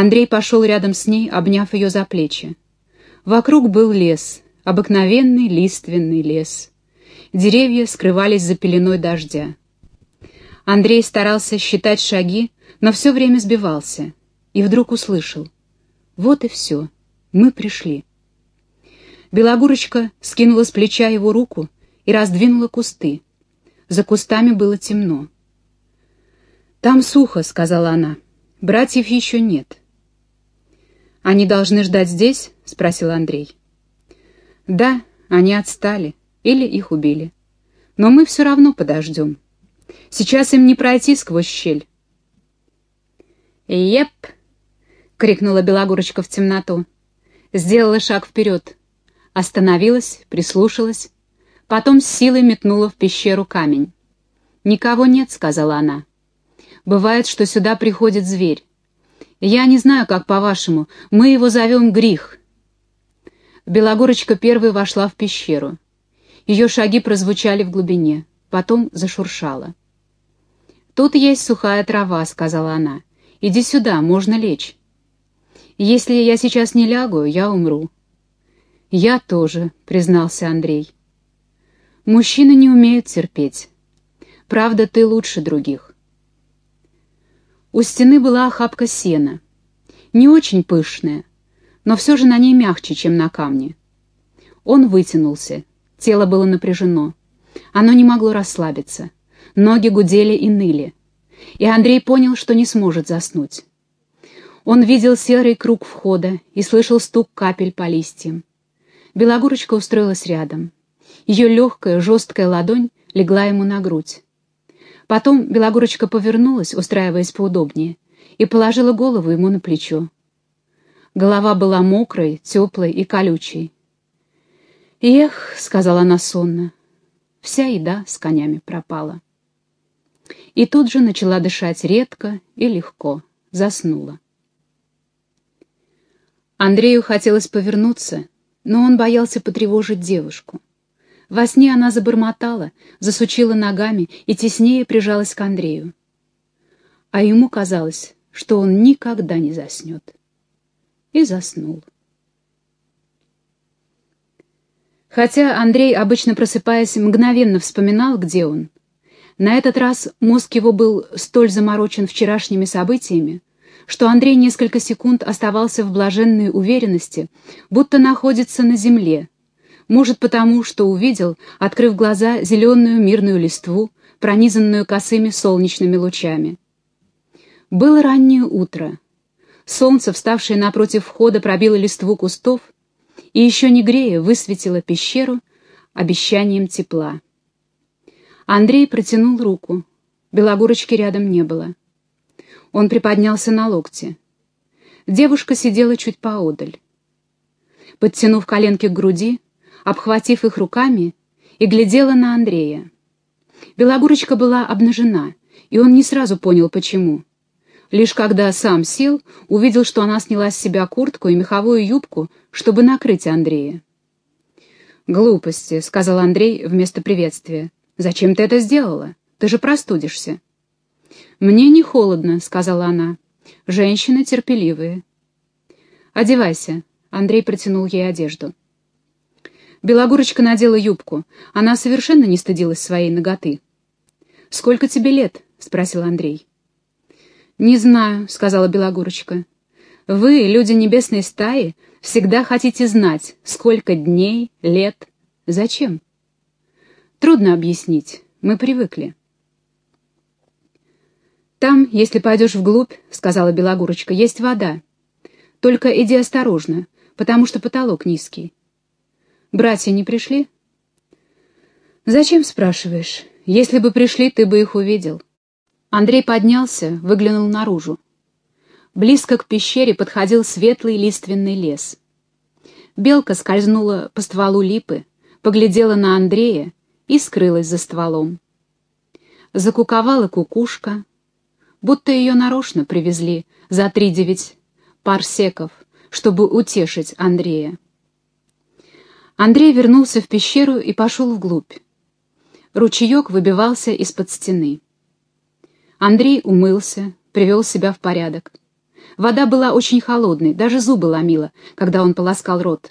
Андрей пошел рядом с ней, обняв ее за плечи. Вокруг был лес, обыкновенный лиственный лес. Деревья скрывались за пеленой дождя. Андрей старался считать шаги, но все время сбивался. И вдруг услышал. Вот и все. Мы пришли. Белогурочка скинула с плеча его руку и раздвинула кусты. За кустами было темно. «Там сухо», — сказала она. «Братьев еще нет». «Они должны ждать здесь?» — спросил Андрей. «Да, они отстали или их убили. Но мы все равно подождем. Сейчас им не пройти сквозь щель». «Еп!» — крикнула Белогурочка в темноту. Сделала шаг вперед. Остановилась, прислушалась. Потом с силой метнула в пещеру камень. «Никого нет», — сказала она. «Бывает, что сюда приходит зверь. Я не знаю, как по-вашему, мы его зовем Грих». Белогорочка первой вошла в пещеру. Ее шаги прозвучали в глубине, потом зашуршала. «Тут есть сухая трава», — сказала она. «Иди сюда, можно лечь». «Если я сейчас не лягу, я умру». «Я тоже», — признался Андрей. Мужчины не умеют терпеть. Правда, ты лучше других. У стены была охапка сена. Не очень пышная, но все же на ней мягче, чем на камне. Он вытянулся, тело было напряжено. Оно не могло расслабиться. Ноги гудели и ныли. И Андрей понял, что не сможет заснуть. Он видел серый круг входа и слышал стук капель по листьям. Белогурочка устроилась рядом. Ее легкая, жесткая ладонь легла ему на грудь. Потом Белогорочка повернулась, устраиваясь поудобнее, и положила голову ему на плечо. Голова была мокрой, теплой и колючей. «Эх», — сказала она сонно, — «вся еда с конями пропала». И тут же начала дышать редко и легко, заснула. Андрею хотелось повернуться, но он боялся потревожить девушку. Во сне она забормотала, засучила ногами и теснее прижалась к Андрею. А ему казалось, что он никогда не заснет. И заснул. Хотя Андрей, обычно просыпаясь, мгновенно вспоминал, где он, на этот раз мозг его был столь заморочен вчерашними событиями, что Андрей несколько секунд оставался в блаженной уверенности, будто находится на земле, может, потому, что увидел, открыв глаза, зеленую мирную листву, пронизанную косыми солнечными лучами. Было раннее утро. Солнце, вставшее напротив входа, пробило листву кустов и, еще не грея, высветило пещеру обещанием тепла. Андрей протянул руку. Белогорочки рядом не было. Он приподнялся на локте. Девушка сидела чуть поодаль. Подтянув коленки к груди, обхватив их руками, и глядела на Андрея. Белогурочка была обнажена, и он не сразу понял, почему. Лишь когда сам сел, увидел, что она сняла с себя куртку и меховую юбку, чтобы накрыть Андрея. «Глупости», — сказал Андрей вместо приветствия. «Зачем ты это сделала? Ты же простудишься». «Мне не холодно», — сказала она. «Женщины терпеливые». «Одевайся», — Андрей протянул ей одежду. Белогурочка надела юбку. Она совершенно не стыдилась своей ноготы. «Сколько тебе лет?» — спросил Андрей. «Не знаю», — сказала Белогурочка. «Вы, люди небесной стаи, всегда хотите знать, сколько дней, лет. Зачем?» «Трудно объяснить. Мы привыкли». «Там, если пойдешь вглубь, — сказала Белогурочка, — есть вода. Только иди осторожно, потому что потолок низкий. Братья не пришли? Зачем спрашиваешь? Если бы пришли, ты бы их увидел. Андрей поднялся, выглянул наружу. Близко к пещере подходил светлый лиственный лес. Белка скользнула по стволу липы, поглядела на Андрея и скрылась за стволом. Закуковала кукушка, будто ее нарочно привезли за три девять парсеков, чтобы утешить Андрея. Андрей вернулся в пещеру и пошел вглубь. Ручеек выбивался из-под стены. Андрей умылся, привел себя в порядок. Вода была очень холодной, даже зубы ломила, когда он полоскал рот.